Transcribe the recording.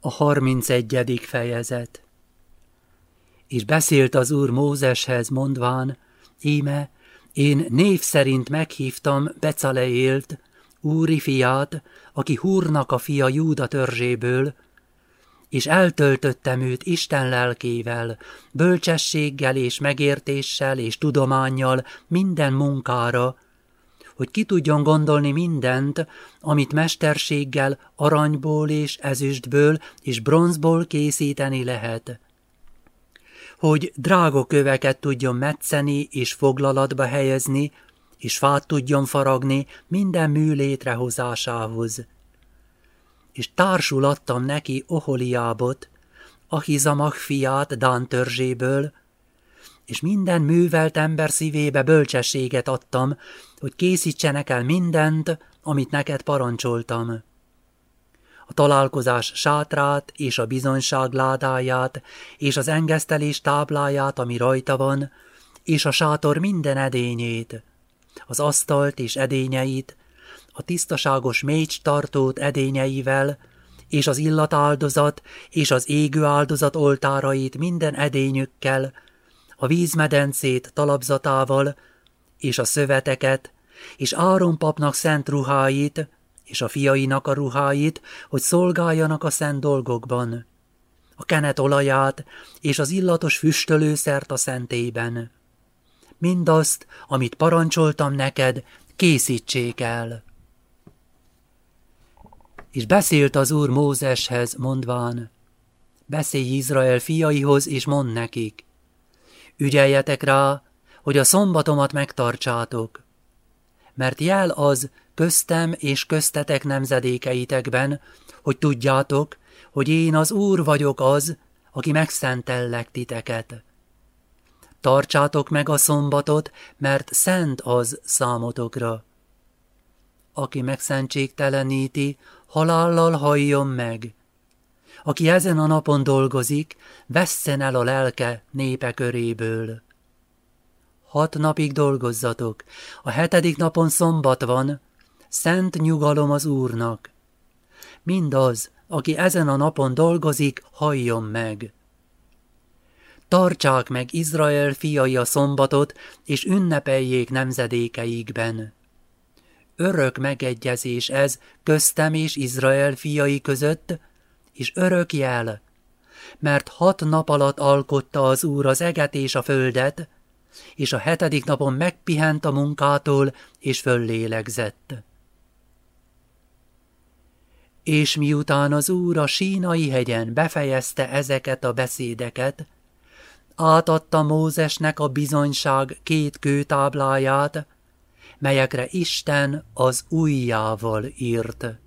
A harmincegyedik fejezet. És beszélt az úr Mózeshez, mondván, íme, én név szerint meghívtam Becaleélt, úri fiát, aki Húrnak a fia Júda törzséből, és eltöltöttem őt Isten lelkével, bölcsességgel és megértéssel és tudományjal minden munkára, hogy ki tudjon gondolni mindent, amit mesterséggel aranyból és ezüstből és bronzból készíteni lehet. Hogy drágoköveket tudjon metszeni és foglalatba helyezni, és fát tudjon faragni minden mű létrehozásához. És társul adtam neki Oholiábot, Ahizamach fiát Dán törzséből, és minden művelt ember szívébe bölcsességet adtam, hogy készítsenek el mindent, amit neked parancsoltam. A találkozás sátrát és a bizonyság ládáját, és az engesztelés tábláját, ami rajta van, és a sátor minden edényét, az asztalt és edényeit, a tisztaságos mécs tartót edényeivel, és az illatáldozat és az égő áldozat oltárait minden edényükkel, a vízmedencét talapzatával, és a szöveteket, és Áron papnak szent ruháit, és a fiainak a ruháit, hogy szolgáljanak a szent dolgokban, a kenet olaját, és az illatos füstölőszert a szentében. Mindazt, amit parancsoltam neked, készítsék el. És beszélt az úr Mózeshez, mondván, beszélj Izrael fiaihoz, és mond nekik, ügyeljetek rá, hogy a szombatomat megtartsátok, mert jel az köztem és köztetek nemzedékeitekben, hogy tudjátok, hogy én az Úr vagyok az, aki megszentellek titeket. Tartsátok meg a szombatot, mert szent az számotokra. Aki megszentségteleníti, halállal halljon meg. Aki ezen a napon dolgozik, vesszen el a lelke népe köréből. Hat napig dolgozzatok, a hetedik napon szombat van, szent nyugalom az Úrnak. Mindaz, aki ezen a napon dolgozik, halljon meg. Tartsák meg Izrael fiai a szombatot, és ünnepeljék nemzedékeikben. Örök megegyezés ez köztem és Izrael fiai között, és örök jel, mert hat nap alatt alkotta az Úr az eget és a földet, és a hetedik napon megpihent a munkától, és föllélegzett. És miután az Úr a sínai hegyen befejezte ezeket a beszédeket, átadta Mózesnek a bizonyság két kőtábláját, melyekre Isten az ujjával írt.